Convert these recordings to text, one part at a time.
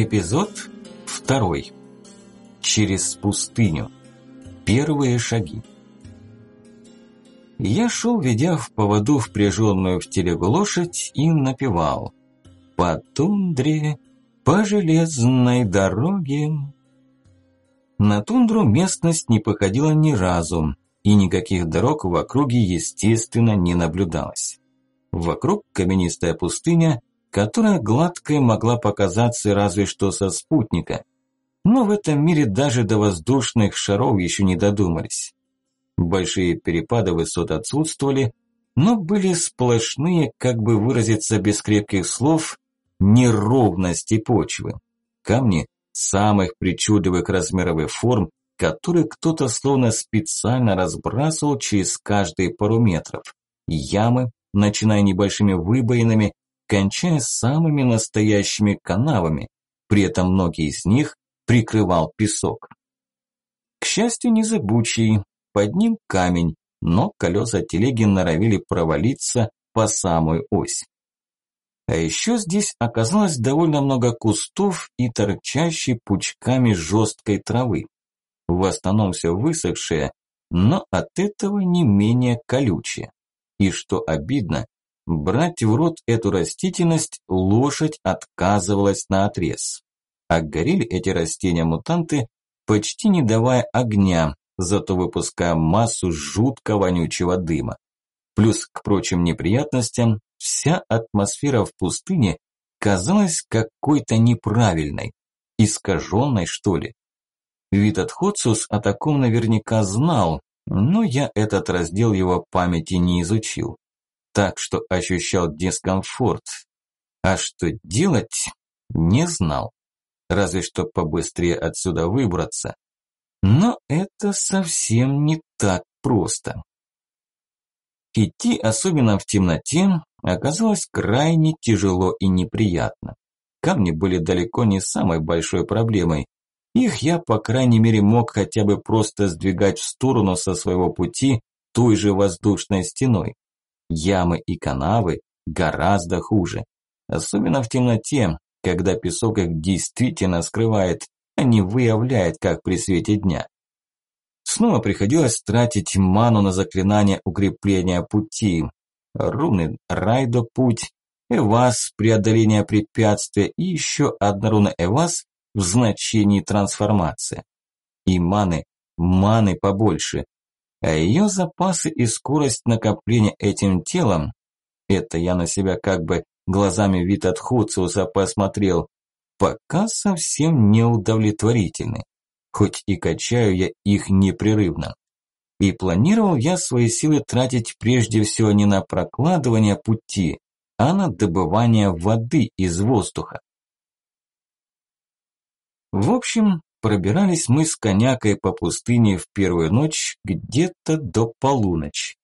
Эпизод второй. Через пустыню. Первые шаги. Я шел, ведя в поводу впряженную в телегу лошадь и напевал. По тундре, по железной дороге. На тундру местность не походила ни разу, и никаких дорог в округе, естественно, не наблюдалось. Вокруг каменистая пустыня, которая гладкой могла показаться разве что со спутника. Но в этом мире даже до воздушных шаров еще не додумались. Большие перепады высот отсутствовали, но были сплошные, как бы выразиться без крепких слов, неровности почвы. Камни самых причудливых размеров и форм, которые кто-то словно специально разбрасывал через каждые пару метров. Ямы, начиная небольшими выбоинами, кончая самыми настоящими канавами, при этом многие из них прикрывал песок. К счастью, не зыбучий, под ним камень, но колеса телеги норовили провалиться по самую ось. А еще здесь оказалось довольно много кустов и торчащей пучками жесткой травы. В основном все высохшее, но от этого не менее колючее. И что обидно, брать в рот эту растительность лошадь отказывалась на отрез. А горели эти растения-мутанты, почти не давая огня, зато выпуская массу жутко вонючего дыма. Плюс к прочим неприятностям, вся атмосфера в пустыне казалась какой-то неправильной, искаженной что ли. Вид Отходсус о таком наверняка знал, но я этот раздел его памяти не изучил. Так что ощущал дискомфорт. А что делать, не знал. Разве что побыстрее отсюда выбраться. Но это совсем не так просто. Идти, особенно в темноте, оказалось крайне тяжело и неприятно. Камни были далеко не самой большой проблемой. Их я, по крайней мере, мог хотя бы просто сдвигать в сторону со своего пути той же воздушной стеной. Ямы и канавы гораздо хуже. Особенно в темноте, когда песок их действительно скрывает, а не выявляет, как при свете дня. Снова приходилось тратить ману на заклинание укрепления пути. Руны Райдо путь, Эвас преодоление препятствия и еще одна руна Эвас в значении трансформация. И маны, маны побольше. А ее запасы и скорость накопления этим телом, это я на себя как бы глазами вид от Хуциуса посмотрел, пока совсем не удовлетворительны хоть и качаю я их непрерывно. И планировал я свои силы тратить прежде всего не на прокладывание пути, а на добывание воды из воздуха. В общем, пробирались мы с конякой по пустыне в первую ночь где-то до полуночи.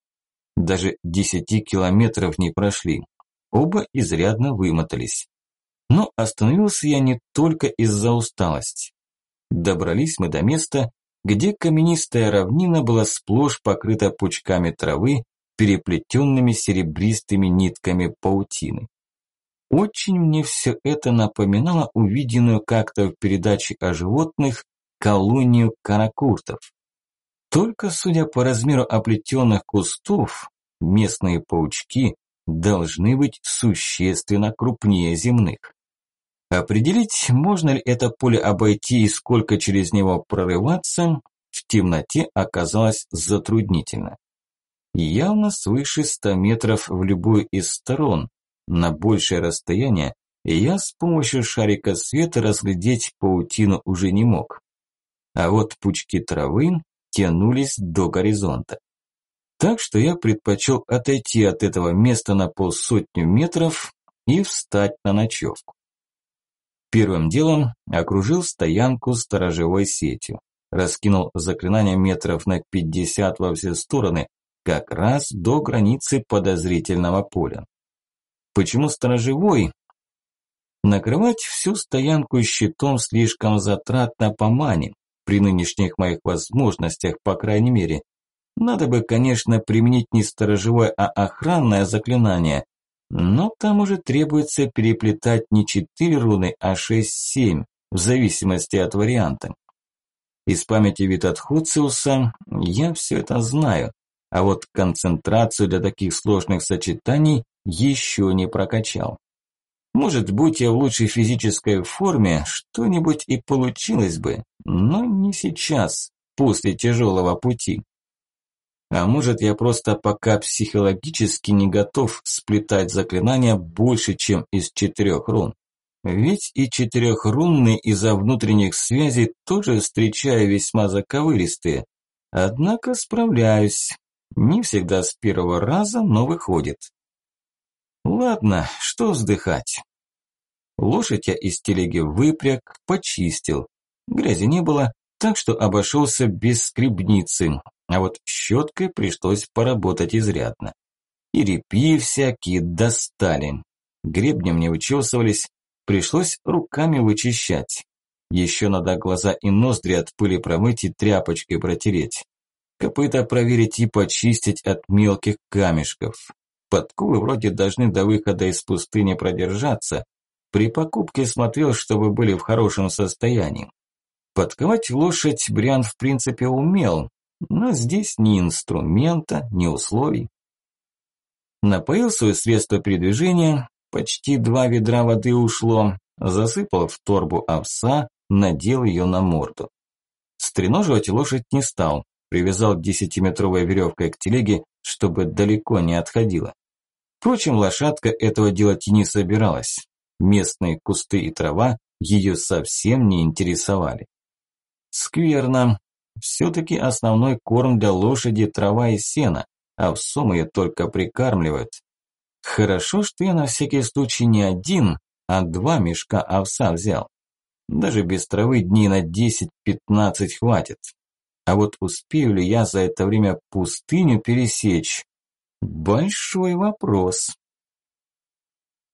Даже десяти километров не прошли. Оба изрядно вымотались. Но остановился я не только из-за усталости. Добрались мы до места, где каменистая равнина была сплошь покрыта пучками травы, переплетенными серебристыми нитками паутины. Очень мне все это напоминало увиденную как-то в передаче о животных колонию каракуртов. Только судя по размеру оплетенных кустов, местные паучки должны быть существенно крупнее земных. Определить, можно ли это поле обойти и сколько через него прорываться, в темноте оказалось затруднительно. Явно свыше 100 метров в любую из сторон, на большее расстояние я с помощью шарика света разглядеть паутину уже не мог. А вот пучки травы тянулись до горизонта. Так что я предпочел отойти от этого места на полсотню метров и встать на ночевку. Первым делом окружил стоянку сторожевой сетью. Раскинул заклинание метров на 50 во все стороны, как раз до границы подозрительного поля. Почему сторожевой? Накрывать всю стоянку щитом слишком затратно по мане, при нынешних моих возможностях, по крайней мере. Надо бы, конечно, применить не сторожевое, а охранное заклинание, Но там уже требуется переплетать не 4 руны, а 6-7, в зависимости от варианта. Из памяти Витатхуциуса я все это знаю, а вот концентрацию для таких сложных сочетаний еще не прокачал. Может, будь я в лучшей физической форме, что-нибудь и получилось бы, но не сейчас, после тяжелого пути. А может, я просто пока психологически не готов сплетать заклинания больше, чем из четырех рун. Ведь и четырехрунные из-за внутренних связей тоже встречаю весьма заковыристые. Однако справляюсь. Не всегда с первого раза, но выходит. Ладно, что вздыхать. Лошадь я из телеги выпряг, почистил. Грязи не было, так что обошелся без скребницы, а вот щеткой пришлось поработать изрядно. И репьи всякие достали. Гребнем не вычесывались, пришлось руками вычищать. Еще надо глаза и ноздри от пыли промыть и тряпочкой протереть. Копыта проверить и почистить от мелких камешков. Подковы вроде должны до выхода из пустыни продержаться. При покупке смотрел, чтобы были в хорошем состоянии. Подковать лошадь Бриан в принципе умел, но здесь ни инструмента, ни условий. Напоил свое средство передвижения, почти два ведра воды ушло, засыпал в торбу овса, надел ее на морду. Стреноживать лошадь не стал, привязал десятиметровой веревкой к телеге, чтобы далеко не отходила. Впрочем, лошадка этого делать и не собиралась. Местные кусты и трава ее совсем не интересовали. Скверно. Все-таки основной корм для лошади трава и сено, а овсом ее только прикармливают. Хорошо, что я на всякий случай не один, а два мешка овса взял. Даже без травы дней на 10-15 хватит. А вот успею ли я за это время пустыню пересечь? Большой вопрос.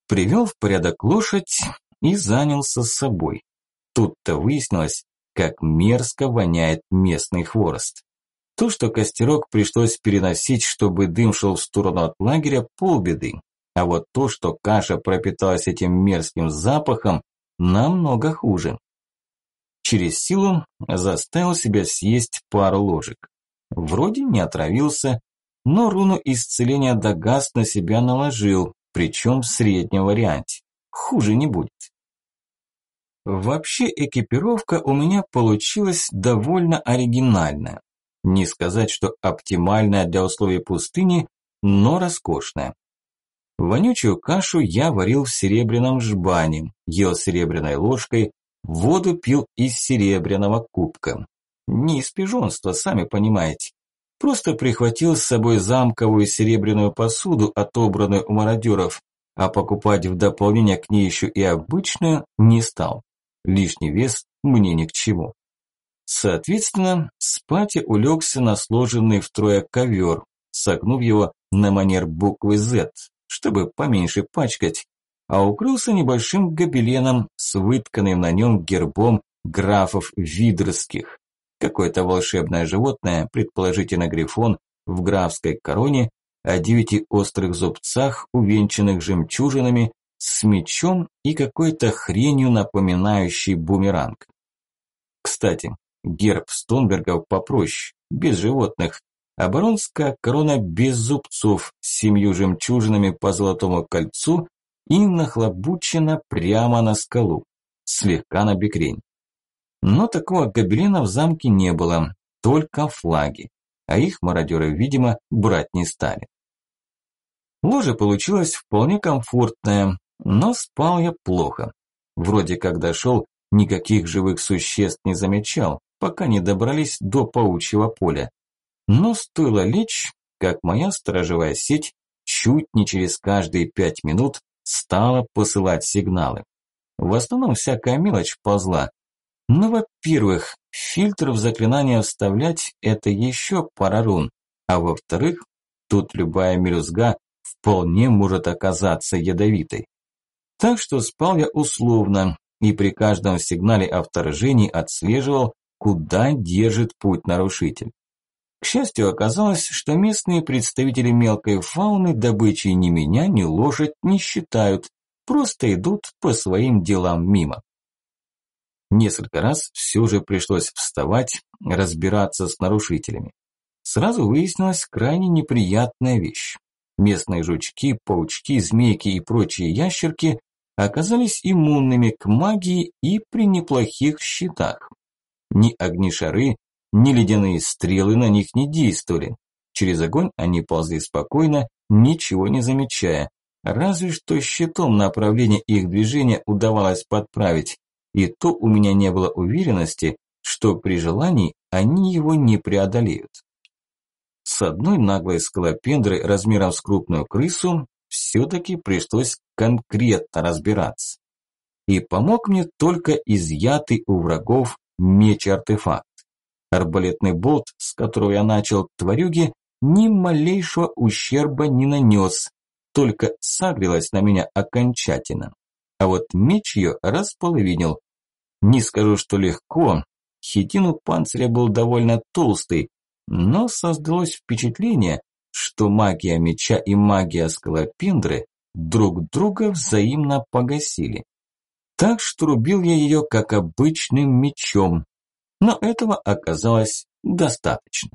Привел в порядок лошадь и занялся собой. Тут-то выяснилось, как мерзко воняет местный хворост. То, что костерок пришлось переносить, чтобы дым шел в сторону от лагеря, полбеды. А вот то, что каша пропиталась этим мерзким запахом, намного хуже. Через силу заставил себя съесть пару ложек. Вроде не отравился, но руну исцеления Дагаст на себя наложил, причем в среднем варианте. Хуже не будет. Вообще экипировка у меня получилась довольно оригинальная. Не сказать, что оптимальная для условий пустыни, но роскошная. Вонючую кашу я варил в серебряном жбане, ел серебряной ложкой, воду пил из серебряного кубка. Не из пижонства, сами понимаете. Просто прихватил с собой замковую серебряную посуду, отобранную у мародеров, а покупать в дополнение к ней еще и обычную не стал. Лишний вес мне ни к чему. Соответственно, спать я улегся на сложенный втрое ковер, согнув его на манер буквы Z, чтобы поменьше пачкать, а укрылся небольшим гобеленом с вытканным на нем гербом графов Видерских. Какое-то волшебное животное, предположительно грифон, в графской короне, о девяти острых зубцах, увенчанных жемчужинами, с мечом и какой-то хренью, напоминающей бумеранг. Кстати, герб Стонбергов попроще, без животных, а баронская корона без зубцов, с семью жемчужинами по золотому кольцу и нахлобучена прямо на скалу, слегка на бекрень. Но такого гобелена в замке не было, только флаги, а их мародеры, видимо, брать не стали. Ложе получилось вполне комфортное, но спал я плохо. Вроде как дошел, никаких живых существ не замечал, пока не добрались до паучьего поля. Но стоило лечь, как моя сторожевая сеть чуть не через каждые пять минут стала посылать сигналы. В основном всякая мелочь ползла. Ну, во-первых, фильтр в заклинание вставлять – это еще пара рун, а во-вторых, тут любая мелюзга вполне может оказаться ядовитой. Так что спал я условно и при каждом сигнале о вторжении отслеживал, куда держит путь нарушитель. К счастью, оказалось, что местные представители мелкой фауны добычей ни меня, ни лошадь не считают, просто идут по своим делам мимо. Несколько раз все же пришлось вставать, разбираться с нарушителями. Сразу выяснилась крайне неприятная вещь. Местные жучки, паучки, змейки и прочие ящерки оказались иммунными к магии и при неплохих щитах. Ни огнишары, ни ледяные стрелы на них не действовали. Через огонь они ползли спокойно, ничего не замечая. Разве что щитом направление их движения удавалось подправить. И то у меня не было уверенности, что при желании они его не преодолеют. С одной наглой скалопендрой размером с крупную крысу все-таки пришлось конкретно разбираться. И помог мне только изъятый у врагов меч-артефакт. Арбалетный болт, с которого я начал тварюги, ни малейшего ущерба не нанес, только сагрилась на меня окончательно. А вот меч ее располовинил. Не скажу, что легко, хитин у панциря был довольно толстый, но создалось впечатление, что магия меча и магия скалопендры друг друга взаимно погасили. Так что рубил я ее как обычным мечом, но этого оказалось достаточно.